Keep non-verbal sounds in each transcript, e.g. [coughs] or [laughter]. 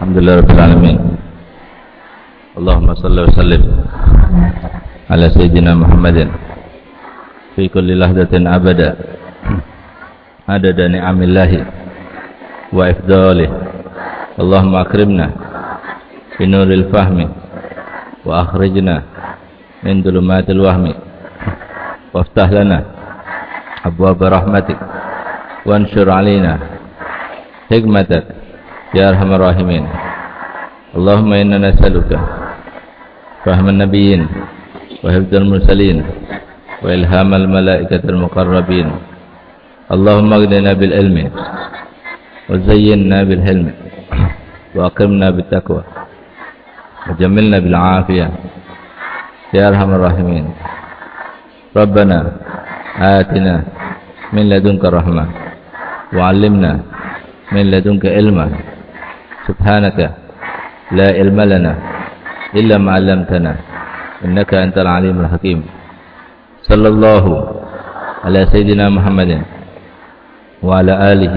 Alhamdulillah Rabbil Alamin. Allahumma salli wa sallim Ala Sayyidina Muhammadin Fi kulli lahdatin abada Adada ni'amillahi Wa ifdalih Allahumma akrimna Fi nuril fahmi Wa akhrijna Min dulumatil wahmi. Waftah lana Abwab rahmatik Wansyur alina Hikmatak يا أرحم الراحمين. اللهم إنا نسألك فهم النبيين وحفظ المرسلين وإلهام الملائكة المقربين. اللهم اغننا بالعلم وزينا بالحلم وأكرمنا بالتقوى وجملنا بالعافية. يا أرحم الراحمين. ربنا آتنا من لدنك رحمة وعلمنا من لدنك علما سبحانك لا علم لنا إلا ما علمتنا إنك أنت العليم الحكيم. صلى الله على سيدنا محمد وعلى آله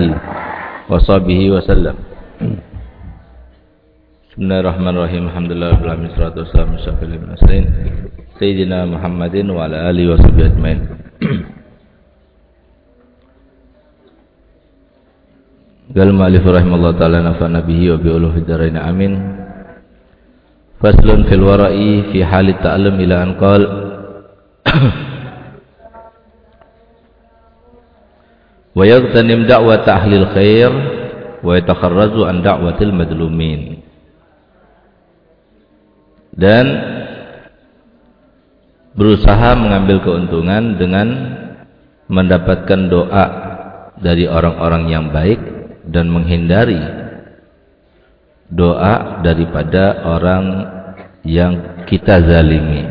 وصحبه وسلم. بسم الله الرحمن الرحيم. الحمد لله رب العالمين والصلاة والسلام على سيدنا محمد وعلى آله وصحبه أجمعين. Gal ma'alif rahimallahu ta'ala nafa nabihi wa bi'uluhi daraina amin. Faslun fil wara'i fi halit ta'lam ila anqal [coughs] Wa yagtanim da'wa ta'hlil khair Wa yatakharrazu an da'watil madlumin. Dan Berusaha mengambil keuntungan dengan Mendapatkan doa dari orang-orang yang baik dan menghindari doa daripada orang yang kita zalimi.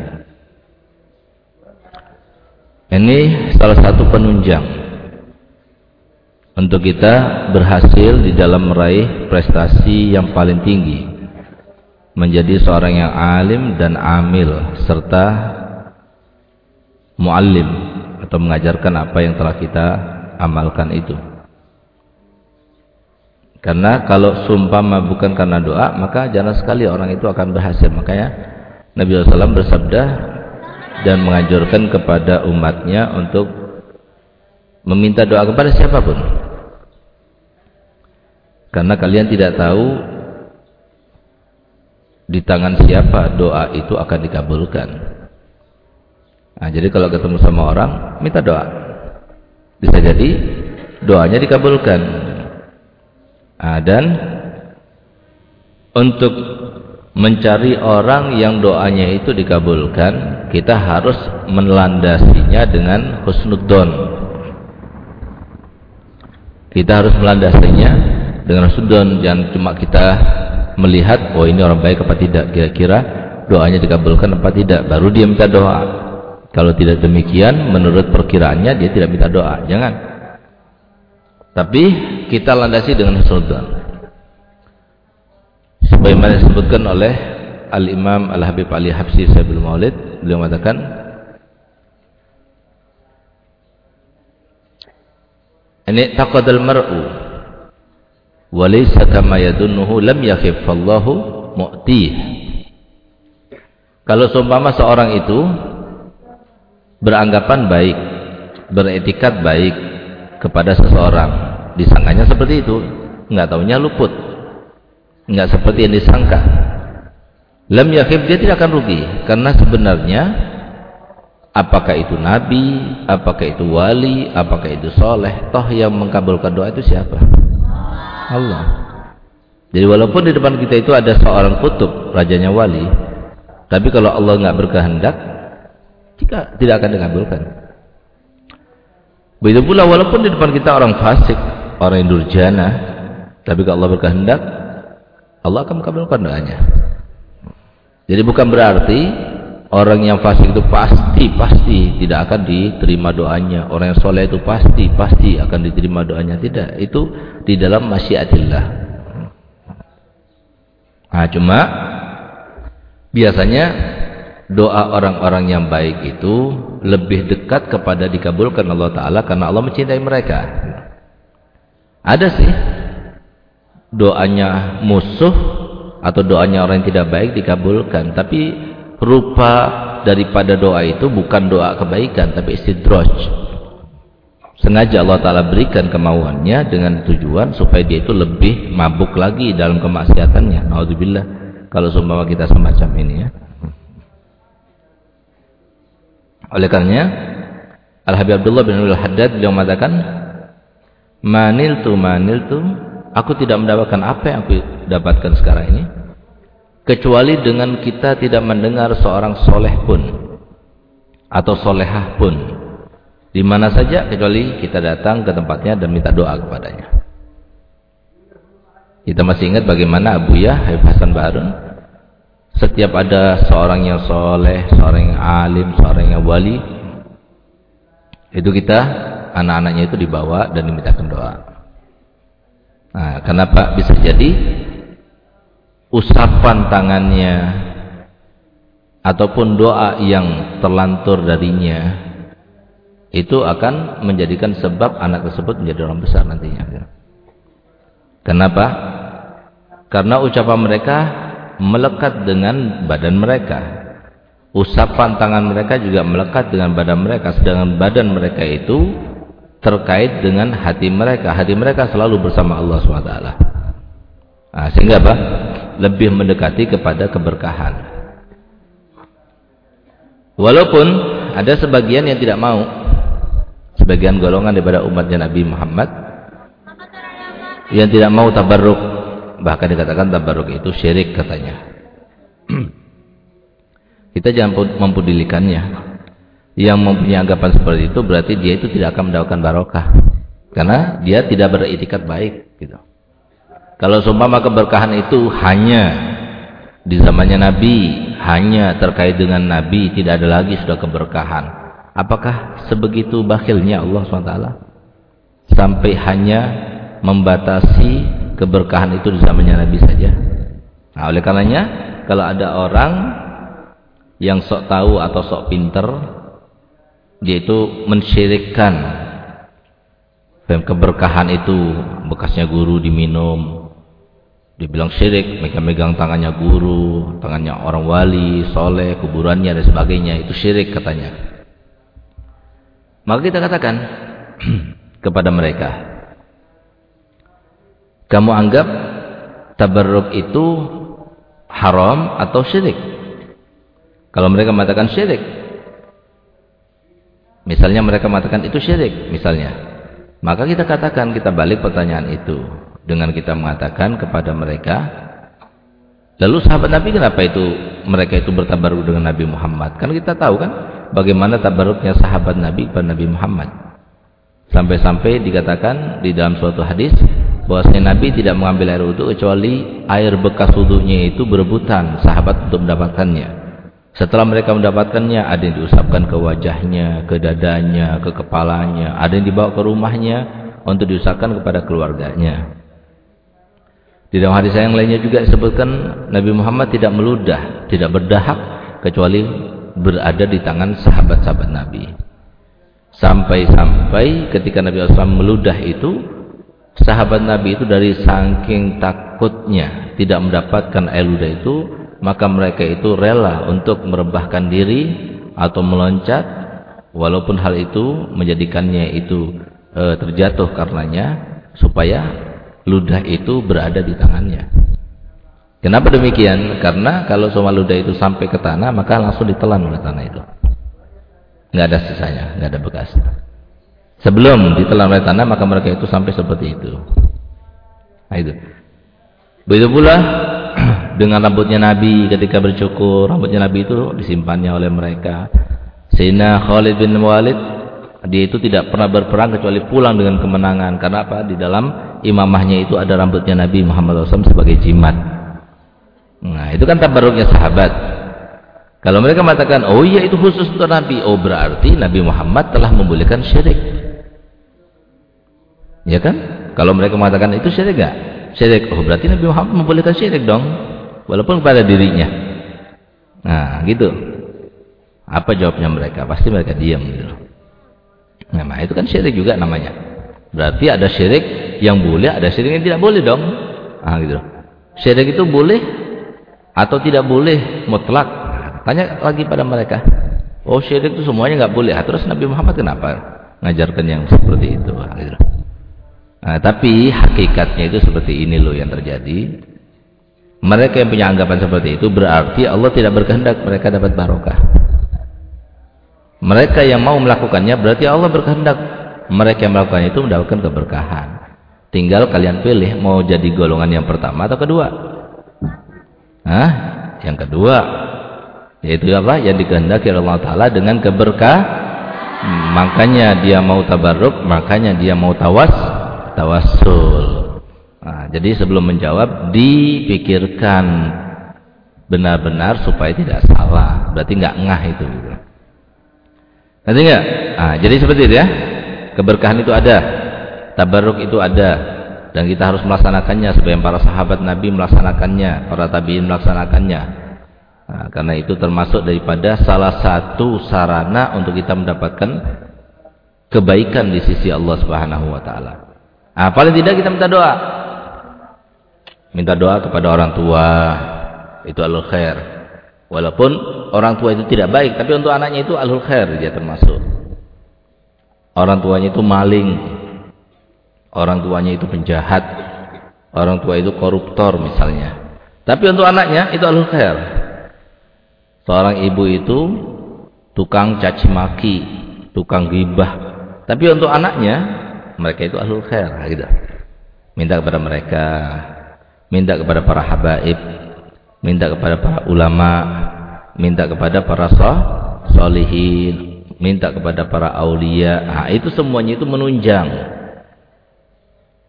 Ini salah satu penunjang untuk kita berhasil di dalam meraih prestasi yang paling tinggi. Menjadi seorang yang alim dan amil serta muallim atau mengajarkan apa yang telah kita amalkan itu. Karena kalau sumpah bukan karena doa, maka jangan sekali orang itu akan berhasil. Makanya Nabi SAW bersabda dan menganjurkan kepada umatnya untuk meminta doa kepada siapa pun. Karena kalian tidak tahu di tangan siapa doa itu akan dikabulkan. Nah, jadi kalau ketemu sama orang, minta doa. Bisa jadi doanya dikabulkan. Nah, dan untuk mencari orang yang doanya itu dikabulkan, kita harus melandasinya dengan husnudzon. Kita harus melandasinya dengan husnudzon, jangan cuma kita melihat oh ini orang baik apa tidak, kira-kira doanya dikabulkan apa tidak, baru dia minta doa. Kalau tidak demikian, menurut perkiraannya dia tidak minta doa. Jangan. Tapi kita landasi dengan husnudzan. Sebagaimana disebutkan oleh Al-Imam Al-Habib Ali Habsi Sayyidul Maulid, beliau mengatakan Ini taqadal mar'u wa laysa kama yadunnuhu lam yakhif Allahu mu'tih. Kalau seumpama seorang itu beranggapan baik, beretikat baik, kepada seseorang disangkanya seperti itu. Nggak tahunya luput. Nggak seperti yang disangka. Lam yakhib dia tidak akan rugi. Karena sebenarnya apakah itu nabi apakah itu wali apakah itu soleh toh yang mengkabulkan doa itu siapa? Allah. Jadi walaupun di depan kita itu ada seorang kutub rajanya wali tapi kalau Allah nggak berkehendak jika tidak akan dikabulkan. Begitu pula walaupun di depan kita orang fasik, orang yang durjana, tapi kalau Allah berkehendak, Allah akan mengabulkan doanya. Jadi bukan berarti orang yang fasik itu pasti pasti tidak akan diterima doanya. Orang yang soleh itu pasti pasti akan diterima doanya. Tidak, itu di dalam masyiatillah. Nah, cuma biasanya doa orang-orang yang baik itu lebih dekat kepada dikabulkan Allah Ta'ala karena Allah mencintai mereka. Ada sih doanya musuh atau doanya orang yang tidak baik dikabulkan. Tapi rupa daripada doa itu bukan doa kebaikan tapi istidraj. Sengaja Allah Ta'ala berikan kemauannya dengan tujuan supaya dia itu lebih mabuk lagi dalam kemaksiatannya. Naudzubillah. Kalau seumpama kita semacam ini ya. Oleh karenanya Al-Habib Abdullah bin Al-Haddad beliau mengatakan Maniltu maniltu. Aku tidak mendapatkan apa yang aku dapatkan sekarang ini. Kecuali dengan kita tidak mendengar seorang soleh pun. Atau solehah pun. Di mana saja kecuali kita datang ke tempatnya dan minta doa kepadanya. Kita masih ingat bagaimana Abu Yah Habib Hasan Barun setiap ada seorang yang soleh, seorang yang alim, seorang yang wali itu kita anak-anaknya itu dibawa dan dimintakan doa. Nah, kenapa bisa jadi usapan tangannya ataupun doa yang terlantur darinya itu akan menjadikan sebab anak tersebut menjadi orang besar nantinya. Kenapa? Karena ucapan mereka melekat dengan badan mereka. Usapan tangan mereka juga melekat dengan badan mereka. Sedangkan badan mereka itu terkait dengan hati mereka. Hati mereka selalu bersama Allah SWT. Nah, sehingga apa? lebih mendekati kepada keberkahan. Walaupun ada sebagian yang tidak mau, sebagian golongan daripada umatnya Nabi Muhammad yang tidak mau tabarruk, bahkan dikatakan tabarruk itu syirik katanya. [clears throat] Kita jangan mempedulikannya. Yang mempunyai anggapan seperti itu berarti dia itu tidak akan mendapatkan barokah. Karena dia tidak beretikat baik gitu. Kalau seumpama keberkahan itu hanya di zamannya Nabi, hanya terkait dengan Nabi, tidak ada lagi sudah keberkahan. Apakah sebegitu bakhilnya Allah SWT? Sampai hanya membatasi keberkahan itu di zamannya Nabi saja. Nah, oleh karenanya, kalau ada orang yang sok tahu atau sok pinter, dia itu mensyirikkan keberkahan itu bekasnya guru diminum dibilang syirik, megang-megang tangannya guru, tangannya orang wali, soleh, kuburannya dan sebagainya, itu syirik katanya. Maka kita katakan [clears throat] kepada mereka, kamu anggap tabarruk itu haram atau syirik? Kalau mereka mengatakan syirik, misalnya mereka mengatakan itu syirik, misalnya, maka kita katakan, kita balik pertanyaan itu. Dengan kita mengatakan kepada mereka lalu sahabat Nabi kenapa itu mereka itu bertabaruk dengan Nabi Muhammad? Kan kita tahu kan bagaimana tabaruknya sahabat Nabi kepada Nabi Muhammad. Sampai-sampai dikatakan di dalam suatu hadis bahwasanya Nabi tidak mengambil air wudhu kecuali air bekas wudhunya itu berebutan sahabat untuk mendapatkannya setelah mereka mendapatkannya ada yang diusapkan ke wajahnya ke dadanya ke kepalanya ada yang dibawa ke rumahnya untuk diusapkan kepada keluarganya di dalam hadis yang lainnya juga disebutkan Nabi Muhammad tidak meludah, tidak berdahak kecuali berada di tangan sahabat-sahabat Nabi. Sampai-sampai ketika Nabi SAW meludah itu, sahabat Nabi itu dari saking takutnya tidak mendapatkan air ludah itu, maka mereka itu rela untuk merebahkan diri atau meloncat, walaupun hal itu menjadikannya itu e, terjatuh karenanya, supaya ludah itu berada di tangannya. Kenapa demikian? Karena kalau semua ludah itu sampai ke tanah, maka langsung ditelan oleh tanah itu. Nggak ada sisanya, nggak ada bekas. Sebelum ditelan oleh tanah, maka mereka itu sampai seperti itu. Nah itu. Begitu pula [clears throat] dengan rambutnya Nabi ketika bercukur, rambutnya Nabi itu disimpannya oleh mereka. Sehingga Khalid bin Walid dia itu tidak pernah berperang kecuali pulang dengan kemenangan. Karena apa? Di dalam imamahnya itu ada rambutnya Nabi Muhammad SAW sebagai jimat. Nah, itu kan tabaruknya sahabat. Kalau mereka mengatakan, oh iya itu khusus untuk Nabi. Oh berarti Nabi Muhammad telah membolehkan syirik. Ya kan? Kalau mereka mengatakan itu syirik gak? Syirik. Oh berarti Nabi Muhammad membolehkan syirik dong. Walaupun kepada dirinya. Nah gitu. Apa jawabnya mereka? Pasti mereka diam gitu. Nah, itu kan syirik juga namanya. Berarti ada syirik yang boleh, ada syirik yang tidak boleh dong. Ah gitu. Syirik itu boleh atau tidak boleh mutlak tanya lagi pada mereka oh syirik itu semuanya nggak boleh terus Nabi Muhammad kenapa ngajarkan yang seperti itu gitu. nah, tapi hakikatnya itu seperti ini loh yang terjadi mereka yang punya anggapan seperti itu berarti Allah tidak berkehendak mereka dapat barokah. Mereka yang mau melakukannya berarti Allah berkehendak. Mereka yang melakukan itu mendapatkan keberkahan. Tinggal kalian pilih mau jadi golongan yang pertama atau kedua. Hah? yang kedua. Yaitu apa? Yang dikehendaki Allah Ta'ala dengan keberkah. Makanya dia mau tabarruk makanya dia mau tawas tawassul nah, jadi sebelum menjawab dipikirkan benar-benar supaya tidak salah. Berarti nggak ngah itu nanti nggak? Nah, jadi seperti itu ya. Keberkahan itu ada. Tabarruk itu ada. Dan kita harus melaksanakannya sebagian para sahabat Nabi melaksanakannya para tabiin melaksanakannya. Nah, karena itu termasuk daripada salah satu sarana untuk kita mendapatkan kebaikan di sisi Allah Subhanahu wa taala. Nah, paling tidak kita minta doa. Minta doa kepada orang tua itu alul khair. Walaupun orang tua itu tidak baik, tapi untuk anaknya itu alul khair dia termasuk. Orang tuanya itu maling. Orang tuanya itu penjahat. Orang tua itu koruptor misalnya. Tapi untuk anaknya itu alul khair. Seorang ibu itu tukang caci maki, tukang gibah. Tapi untuk anaknya, mereka itu ahlul khair. Gitu. Minta kepada mereka, minta kepada para habaib, minta kepada para ulama, minta kepada para sah, solihin, minta kepada para aulia. Nah, itu semuanya itu menunjang.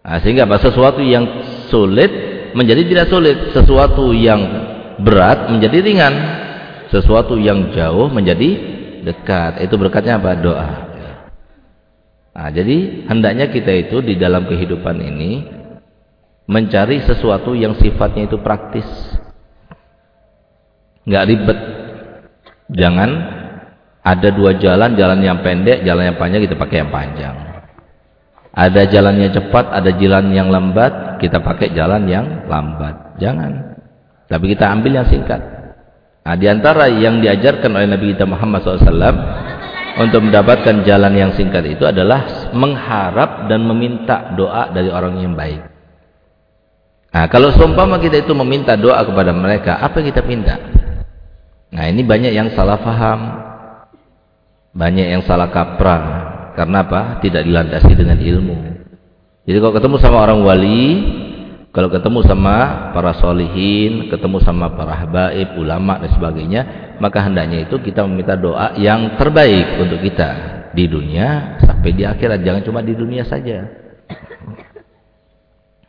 Nah, sehingga apa? Sesuatu yang sulit menjadi tidak sulit. Sesuatu yang berat menjadi ringan sesuatu yang jauh menjadi dekat. Itu berkatnya apa? Doa. Nah, jadi hendaknya kita itu di dalam kehidupan ini mencari sesuatu yang sifatnya itu praktis. Nggak ribet. Jangan ada dua jalan, jalan yang pendek, jalan yang panjang kita pakai yang panjang. Ada jalannya cepat, ada jalan yang lambat, kita pakai jalan yang lambat. Jangan. Tapi kita ambil yang singkat. Nah, di antara yang diajarkan oleh Nabi kita Muhammad SAW untuk mendapatkan jalan yang singkat itu adalah mengharap dan meminta doa dari orang yang baik. Nah, kalau seumpama kita itu meminta doa kepada mereka, apa yang kita minta? Nah, ini banyak yang salah faham. Banyak yang salah kaprah. Karena apa? Tidak dilandasi dengan ilmu. Jadi kalau ketemu sama orang wali, kalau ketemu sama para solihin, ketemu sama para habaib, ulama dan sebagainya, maka hendaknya itu kita meminta doa yang terbaik untuk kita di dunia sampai di akhirat. Jangan cuma di dunia saja.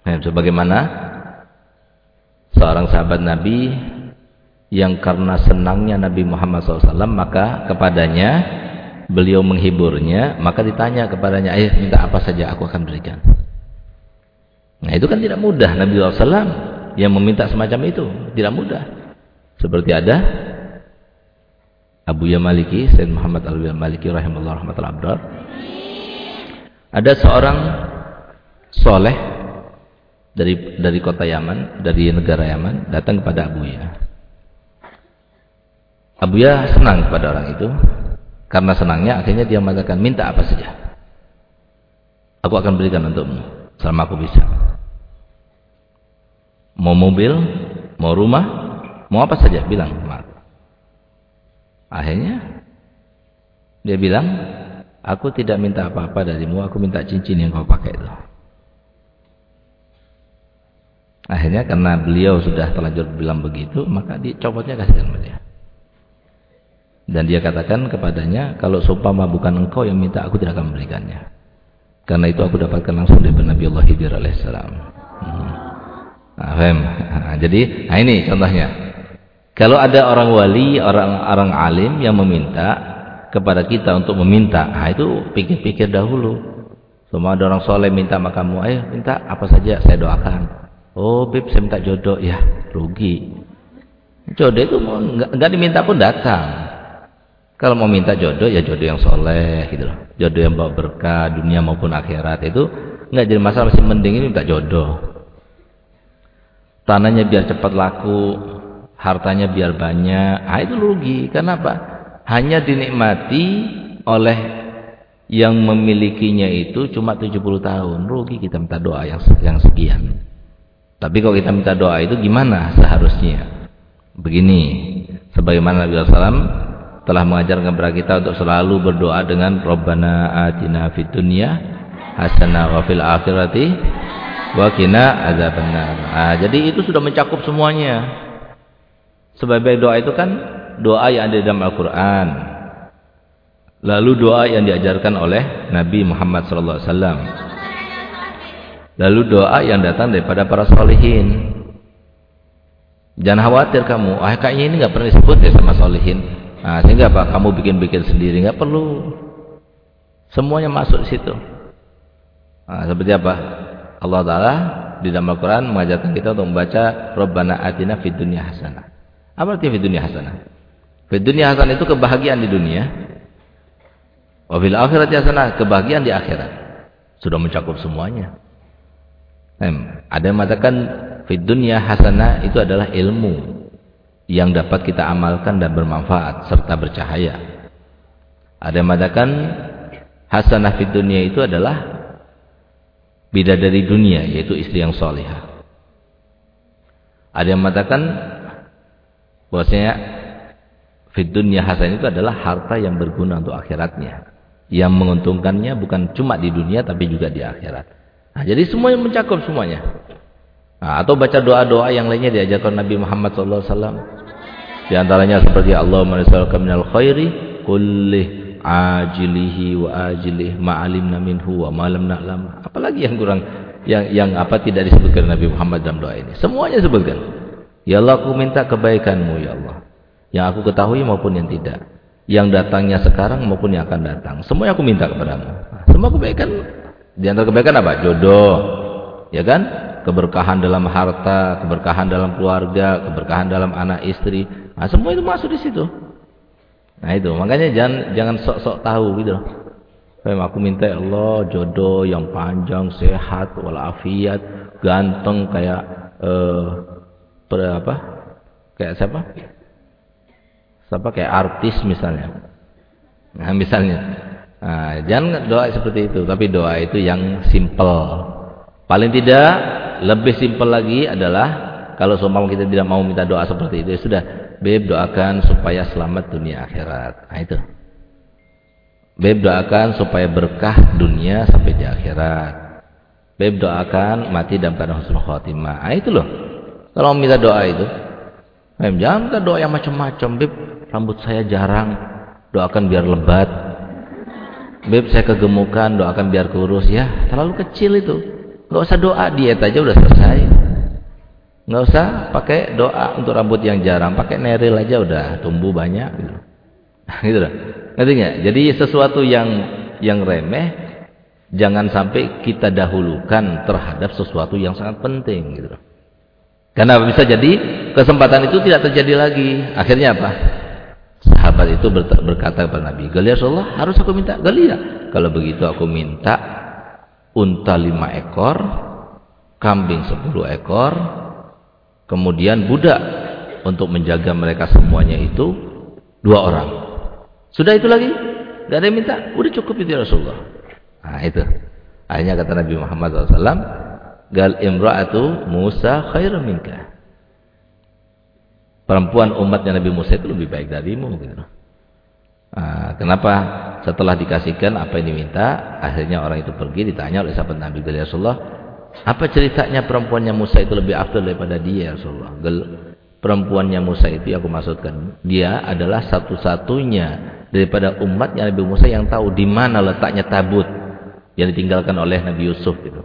Nah, sebagaimana seorang sahabat Nabi yang karena senangnya Nabi Muhammad SAW maka kepadanya beliau menghiburnya maka ditanya kepadanya ayah minta apa saja aku akan berikan Nah itu kan tidak mudah Nabi SAW yang meminta semacam itu. Tidak mudah. Seperti ada Abu Yamaliki, Sayyid Muhammad Al-Maliki rahimahullah rahmatul abdar. Ada seorang soleh dari dari kota Yaman, dari negara Yaman, datang kepada Abu Ya. Abu Ya senang kepada orang itu. Karena senangnya akhirnya dia mengatakan, minta apa saja. Aku akan berikan untukmu selama aku bisa. Mau mobil, mau rumah, mau apa saja bilang. Akhirnya dia bilang, aku tidak minta apa-apa darimu, aku minta cincin yang kau pakai itu. Akhirnya karena beliau sudah terlanjur bilang begitu, maka dicopotnya kasihkan sama dia. Dan dia katakan kepadanya, kalau seumpama bukan engkau yang minta, aku tidak akan memberikannya. Karena itu aku dapatkan langsung dari Nabi Allah Hidir alaihissalam. Hmm. Nah, jadi, nah ini contohnya. Kalau ada orang wali, orang-orang alim yang meminta kepada kita untuk meminta, nah itu pikir-pikir dahulu. Semua ada orang soleh minta sama kamu, ayo minta apa saja saya doakan. Oh, bib saya minta jodoh, ya rugi. Jodoh itu mau nggak diminta pun datang. Kalau mau minta jodoh ya jodoh yang soleh gitu loh. Jodoh yang bawa berkah dunia maupun akhirat itu nggak jadi masalah masih mending ini minta jodoh tanahnya biar cepat laku, hartanya biar banyak. Ah itu rugi. Kenapa? Hanya dinikmati oleh yang memilikinya itu cuma 70 tahun. Rugi kita minta doa yang yang sekian. Tapi kalau kita minta doa itu gimana seharusnya? Begini, sebagaimana Nabi SAW telah mengajarkan kepada kita untuk selalu berdoa dengan Rabbana atina fid dunya hasanah wa fil akhirati wa qina adzabannar. Ah, jadi itu sudah mencakup semuanya. Sebagai doa itu kan doa yang ada dalam Al-Qur'an. Lalu doa yang diajarkan oleh Nabi Muhammad sallallahu alaihi wasallam. Lalu doa yang datang daripada para salihin. Jangan khawatir kamu, ah kayaknya ini enggak pernah disebut ya sama salihin. Nah, sehingga apa? Kamu bikin-bikin sendiri enggak perlu. Semuanya masuk di situ. Nah, seperti apa? Allah Taala di dalam Al-Qur'an mengajarkan kita untuk membaca Rabbana atina fid dunya hasanah. Apa artinya fid dunya hasanah? Hasanah itu kebahagiaan di dunia. Wa fil akhirati hasanah, kebahagiaan di akhirat. Sudah mencakup semuanya. Ada yang mengatakan fid dunya hasanah itu adalah ilmu yang dapat kita amalkan dan bermanfaat serta bercahaya. Ada yang mengatakan hasanah fid dunya itu adalah bidadari dunia yaitu istri yang solehah. Ada yang mengatakan bahwasanya fid dunya hasan itu adalah harta yang berguna untuk akhiratnya. Yang menguntungkannya bukan cuma di dunia tapi juga di akhirat. Nah, jadi semuanya mencakup semuanya. Nah, atau baca doa-doa yang lainnya diajarkan Nabi Muhammad SAW. Di antaranya seperti Allahumma sallallahu minal khairi kullih ajilihi wa ajilih ma'alimna minhu wa ma'lam na'lam. Apalagi yang kurang yang yang apa tidak disebutkan Nabi Muhammad dalam doa ini. Semuanya disebutkan. Ya Allah aku minta kebaikanmu ya Allah. Yang aku ketahui maupun yang tidak. Yang datangnya sekarang maupun yang akan datang. Semuanya aku minta kepadamu. Semua kebaikan di antara kebaikan apa? Jodoh. Ya kan? Keberkahan dalam harta, keberkahan dalam keluarga, keberkahan dalam anak istri. Nah, semua itu masuk di situ. Nah itu, makanya jangan jangan sok-sok tahu gitu. Kayak aku minta ya Allah jodoh yang panjang, sehat, walafiat, ganteng kayak eh apa? Kayak siapa? Siapa kayak artis misalnya. Nah, misalnya. Nah, jangan doa seperti itu, tapi doa itu yang simple. Paling tidak lebih simple lagi adalah kalau seumpama kita tidak mau minta doa seperti itu, ya sudah Beb doakan supaya selamat dunia akhirat. Nah itu. Beb doakan supaya berkah dunia sampai di akhirat. Beb doakan mati dalam keadaan husnul khotimah. Nah itu loh. Kalau minta doa itu. Beb jangan minta doa yang macam-macam. Beb rambut saya jarang. Doakan biar lebat. Beb saya kegemukan. Doakan biar kurus. Ya terlalu kecil itu. Gak usah doa. Diet aja udah selesai. Nggak usah pakai doa untuk rambut yang jarang, pakai neril aja udah tumbuh banyak gitu. [laughs] gitu loh. Ngerti nggak? Jadi sesuatu yang yang remeh jangan sampai kita dahulukan terhadap sesuatu yang sangat penting gitu. Karena bisa jadi kesempatan itu tidak terjadi lagi. Akhirnya apa? Sahabat itu berkata kepada Nabi, "Galia Rasulullah, harus aku minta Galia." Kalau begitu aku minta unta lima ekor, kambing sepuluh ekor, Kemudian budak untuk menjaga mereka semuanya itu dua orang. Sudah itu lagi? Gak ada yang minta? Udah cukup itu ya Rasulullah. Nah itu. Akhirnya kata Nabi Muhammad SAW, Gal imra'atu Musa khairan minka. Perempuan umatnya Nabi Musa itu lebih baik darimu. Gitu. Nah, kenapa setelah dikasihkan apa yang diminta, akhirnya orang itu pergi ditanya oleh sahabat Nabi Rasulullah, apa ceritanya perempuannya Musa itu lebih afdal daripada dia ya Rasulullah? Perempuannya Musa itu aku maksudkan. Dia adalah satu-satunya daripada umatnya Nabi Musa yang tahu di mana letaknya tabut yang ditinggalkan oleh Nabi Yusuf itu.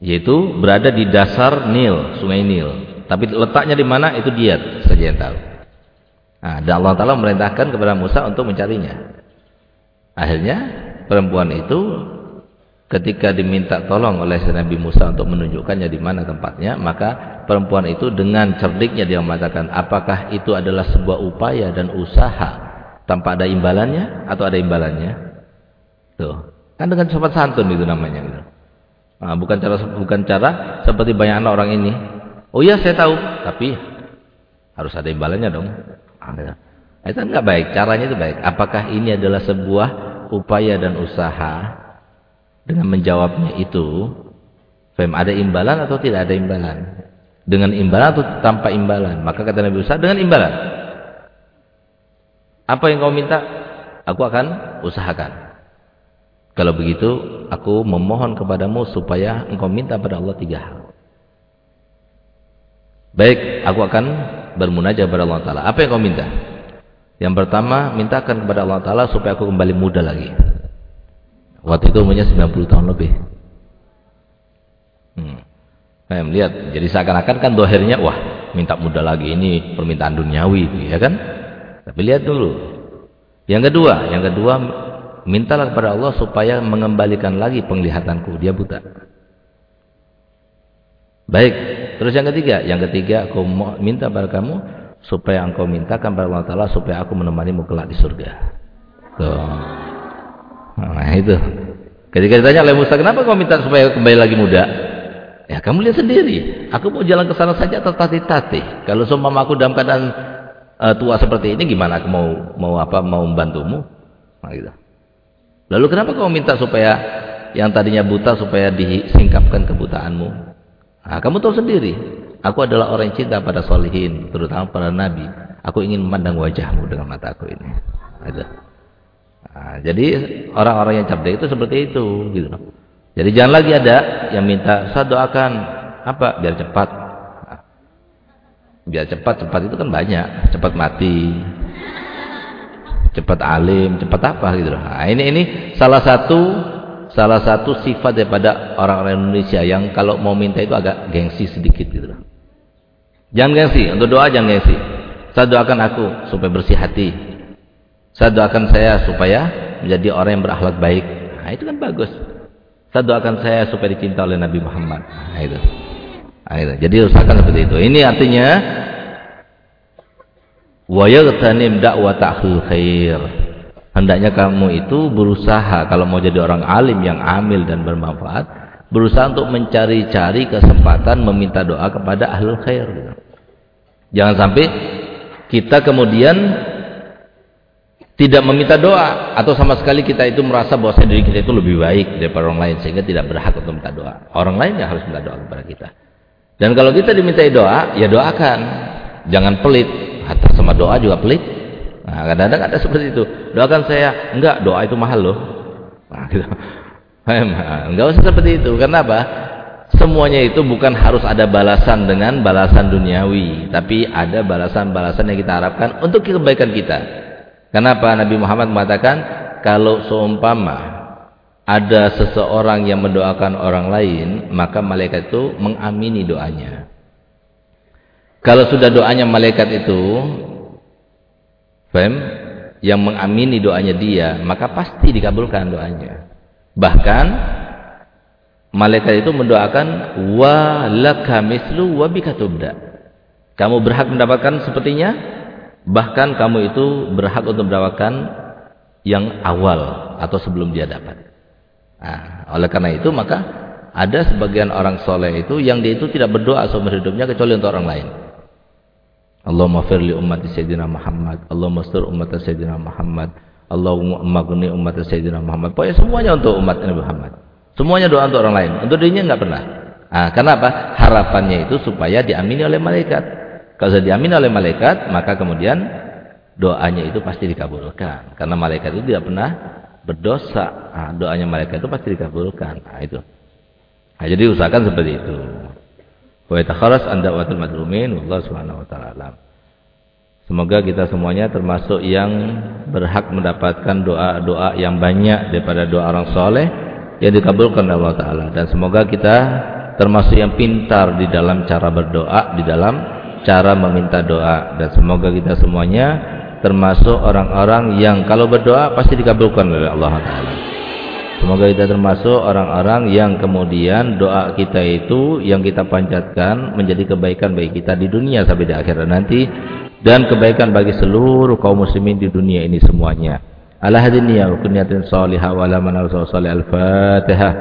Yaitu berada di dasar Nil, sungai Nil. Tapi letaknya di mana itu dia saja yang tahu. Nah, dan Allah Taala memerintahkan kepada Musa untuk mencarinya. Akhirnya perempuan itu ketika diminta tolong oleh Nabi Musa untuk menunjukkannya di mana tempatnya, maka perempuan itu dengan cerdiknya dia mengatakan, apakah itu adalah sebuah upaya dan usaha tanpa ada imbalannya atau ada imbalannya? Tuh, kan dengan sopan santun itu namanya. Gitu. Nah, bukan cara bukan cara seperti banyak anak orang ini Oh iya saya tahu, tapi harus ada imbalannya dong. Nah, itu enggak baik, caranya itu baik. Apakah ini adalah sebuah upaya dan usaha dengan menjawabnya itu? Fem ada imbalan atau tidak ada imbalan? Dengan imbalan atau tanpa imbalan? Maka kata Nabi Musa dengan imbalan. Apa yang kau minta? Aku akan usahakan. Kalau begitu, aku memohon kepadamu supaya engkau minta pada Allah tiga hal. Baik, aku akan bermunajat kepada Allah Ta'ala. Apa yang kau minta? Yang pertama, mintakan kepada Allah Ta'ala supaya aku kembali muda lagi. Waktu itu umurnya 90 tahun lebih. Hmm. Nah, lihat, jadi seakan-akan kan dohirnya, wah minta muda lagi, ini permintaan duniawi, ya kan? Tapi lihat dulu. Yang kedua, yang kedua, mintalah kepada Allah supaya mengembalikan lagi penglihatanku, dia buta. Baik, terus yang ketiga, yang ketiga aku minta pada kamu supaya engkau mintakan kepada Allah Taala supaya aku menemanimu kelak di surga. Tuh. Nah itu. Ketika ditanya oleh Musa, kenapa kau minta supaya kembali lagi muda? Ya kamu lihat sendiri. Aku mau jalan ke sana saja tertatih-tatih. Kalau seumpama aku dalam keadaan uh, tua seperti ini, gimana aku mau mau apa mau membantumu? Nah, gitu. Lalu kenapa kau minta supaya yang tadinya buta supaya disingkapkan kebutaanmu? Nah, kamu tahu sendiri, aku adalah orang yang cinta pada solihin, terutama para nabi. Aku ingin memandang wajahmu dengan mataku ini. Nah, jadi orang-orang yang cerdas itu seperti itu, gitu. Jadi jangan lagi ada yang minta saya doakan apa biar cepat. Nah, biar cepat, cepat itu kan banyak, cepat mati, cepat alim, cepat apa gitu. Nah, ini ini salah satu salah satu sifat daripada orang-orang Indonesia yang kalau mau minta itu agak gengsi sedikit gitu loh. Jangan gengsi, untuk doa jangan gengsi. Saya doakan aku supaya bersih hati. Saya doakan saya supaya menjadi orang yang berakhlak baik. Nah, itu kan bagus. Saya doakan saya supaya dicinta oleh Nabi Muhammad. Nah, itu. Nah, itu. Jadi usahakan seperti itu. Ini artinya wa yaghtanim da'wata khair. Hendaknya kamu itu berusaha kalau mau jadi orang alim yang amil dan bermanfaat berusaha untuk mencari-cari kesempatan meminta doa kepada ahlul khair. Jangan sampai kita kemudian tidak meminta doa atau sama sekali kita itu merasa bahwa diri kita itu lebih baik daripada orang lain sehingga tidak berhak untuk minta doa. Orang lain yang harus minta doa kepada kita. Dan kalau kita dimintai doa ya doakan. Jangan pelit atas sama doa juga pelit Nah, kadang-kadang ada seperti itu. Doakan saya, enggak, doa itu mahal loh. Nah, gitu. [laughs] Enggak usah seperti itu. Karena apa? Semuanya itu bukan harus ada balasan dengan balasan duniawi, tapi ada balasan-balasan yang kita harapkan untuk kebaikan kita. Kenapa Nabi Muhammad mengatakan kalau seumpama ada seseorang yang mendoakan orang lain, maka malaikat itu mengamini doanya. Kalau sudah doanya malaikat itu Faham? Yang mengamini doanya dia, maka pasti dikabulkan doanya. Bahkan malaikat itu mendoakan wa laka mislu wa tubda. Kamu berhak mendapatkan sepertinya, bahkan kamu itu berhak untuk mendapatkan yang awal atau sebelum dia dapat. Nah, oleh karena itu maka ada sebagian orang soleh itu yang dia itu tidak berdoa seumur hidupnya kecuali untuk orang lain. Allahumma firli umat Sayyidina Muhammad. Allahumma stur umat Sayyidina Muhammad. Allahumma magni umat Sayyidina Muhammad. Pokoknya semuanya untuk umat Nabi Muhammad. Semuanya doa untuk orang lain. Untuk dirinya enggak pernah. Nah, kenapa? harapannya itu supaya diamini oleh malaikat. Kalau sudah diamini oleh malaikat maka kemudian doanya itu pasti dikabulkan. Karena malaikat itu tidak pernah berdosa. Nah, doanya malaikat itu pasti dikabulkan. Nah, itu. Nah, jadi usahakan seperti itu wa yatakharas an da'watul madlumin wallahu subhanahu wa ta'ala Semoga kita semuanya termasuk yang berhak mendapatkan doa-doa yang banyak daripada doa orang soleh yang dikabulkan oleh Allah Ta'ala. Dan semoga kita termasuk yang pintar di dalam cara berdoa, di dalam cara meminta doa. Dan semoga kita semuanya termasuk orang-orang yang kalau berdoa pasti dikabulkan oleh Allah Ta'ala. Semoga kita termasuk orang-orang yang kemudian doa kita itu yang kita panjatkan menjadi kebaikan bagi kita di dunia sampai di akhirat nanti dan kebaikan bagi seluruh kaum muslimin di dunia ini semuanya. Ala hadin niyya wa kunniyatin salihah wa al-fatihah.